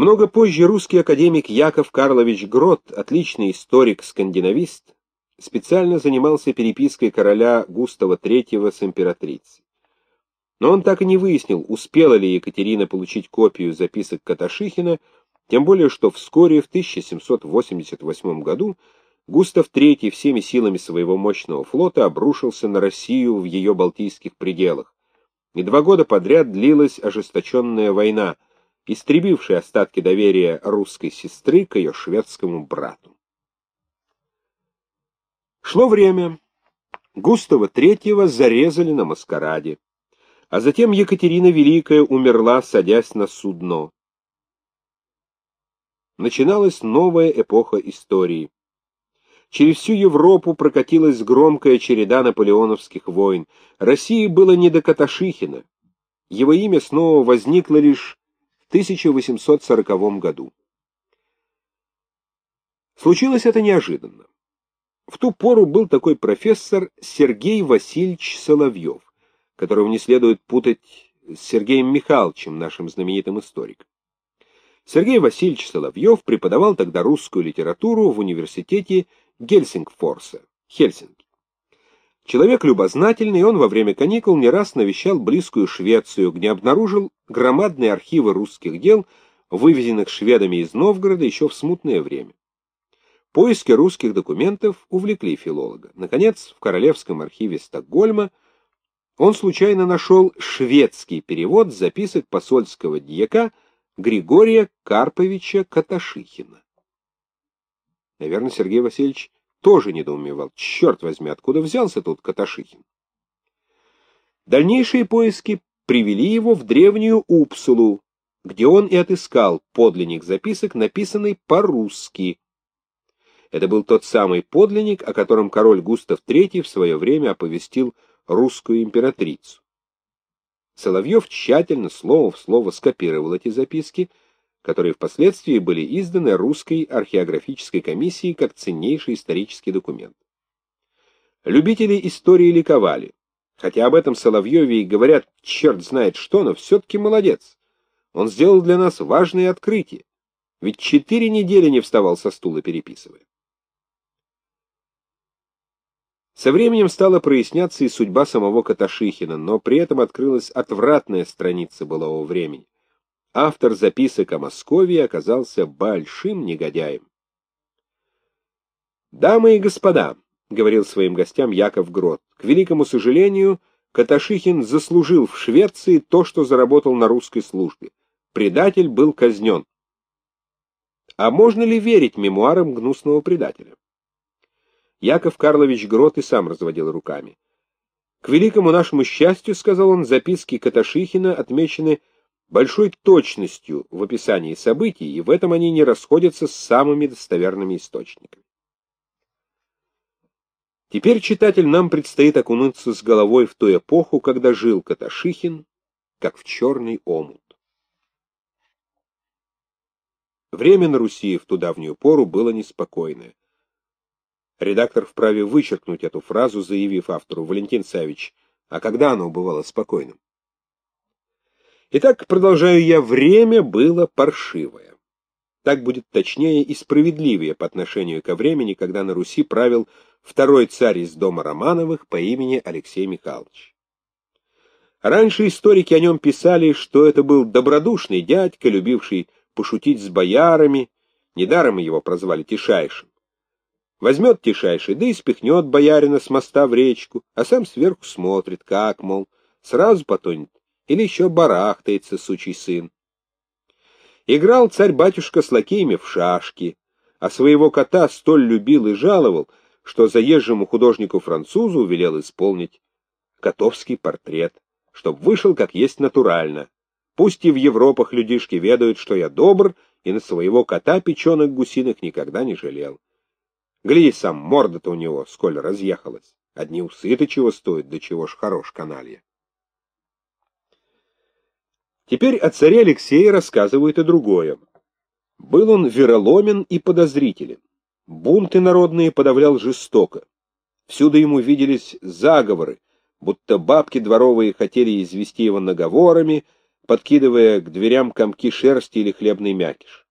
Много позже русский академик Яков Карлович Грот, отличный историк-скандинавист, специально занимался перепиской короля Густава III с императрицей. Но он так и не выяснил, успела ли Екатерина получить копию записок Каташихина, тем более что вскоре, в 1788 году, Густав III всеми силами своего мощного флота обрушился на Россию в ее балтийских пределах, и два года подряд длилась ожесточенная война, истребившая остатки доверия русской сестры к ее шведскому брату. Шло время. Густава III зарезали на маскараде, а затем Екатерина Великая умерла, садясь на судно. Начиналась новая эпоха истории. Через всю Европу прокатилась громкая череда наполеоновских войн. России было не до Каташихина. Его имя снова возникло лишь 1840 году. Случилось это неожиданно. В ту пору был такой профессор Сергей Васильевич Соловьев, которого не следует путать с Сергеем Михайловичем, нашим знаменитым историком. Сергей Васильевич Соловьев преподавал тогда русскую литературу в университете Гельсингфорса, Хельсинки. Человек любознательный, он во время каникул не раз навещал близкую Швецию, где обнаружил громадные архивы русских дел, вывезенных шведами из Новгорода еще в смутное время. Поиски русских документов увлекли филолога. Наконец, в Королевском архиве Стокгольма он случайно нашел шведский перевод записок посольского дьяка Григория Карповича Каташихина. Наверное, Сергей Васильевич тоже недоумевал. Черт возьми, откуда взялся тут Каташихин? Дальнейшие поиски привели его в древнюю Упсулу, где он и отыскал подлинник записок, написанный по-русски. Это был тот самый подлинник, о котором король Густав III в свое время оповестил русскую императрицу. Соловьев тщательно, слово в слово, скопировал эти записки, которые впоследствии были изданы русской археографической комиссией как ценнейший исторический документ. Любители истории ликовали. Хотя об этом Соловьеве и говорят черт знает что, но все-таки молодец. Он сделал для нас важное открытие. Ведь четыре недели не вставал со стула, переписывая. Со временем стала проясняться и судьба самого Каташихина, но при этом открылась отвратная страница былого времени автор записок о Москве оказался большим негодяем. «Дамы и господа», — говорил своим гостям Яков Грот, — «к великому сожалению, Каташихин заслужил в Швеции то, что заработал на русской службе. Предатель был казнен». А можно ли верить мемуарам гнусного предателя? Яков Карлович Грот и сам разводил руками. К великому нашему счастью, сказал он, записки Каташихина отмечены большой точностью в описании событий, и в этом они не расходятся с самыми достоверными источниками. Теперь, читатель, нам предстоит окунуться с головой в ту эпоху, когда жил Каташихин, как в черный омут. Время на Руси в ту давнюю пору было неспокойное. Редактор вправе вычеркнуть эту фразу, заявив автору Валентин Савич, а когда оно бывало спокойным? Итак, продолжаю я, время было паршивое. Так будет точнее и справедливее по отношению ко времени, когда на Руси правил второй царь из дома Романовых по имени Алексей Михайлович. Раньше историки о нем писали, что это был добродушный дядька, любивший пошутить с боярами, недаром его прозвали Тишайшим. Возьмет Тишайший, да и спихнет боярина с моста в речку, а сам сверху смотрит, как, мол, сразу потонет или еще барахтается, сучий сын. Играл царь-батюшка с лакеями в шашки, а своего кота столь любил и жаловал, что заезжему художнику-французу велел исполнить котовский портрет, чтоб вышел как есть натурально. Пусть и в Европах людишки ведают, что я добр, и на своего кота печенок гусиных никогда не жалел. Гляди сам, морда-то у него сколь разъехалась. Одни усы-то чего стоят, да чего ж хорош каналья. Теперь о царе Алексее рассказывают и другое. Был он вероломен и подозрителен. Бунты народные подавлял жестоко. Всюду ему виделись заговоры, будто бабки дворовые хотели извести его наговорами, подкидывая к дверям комки шерсти или хлебный мякиш.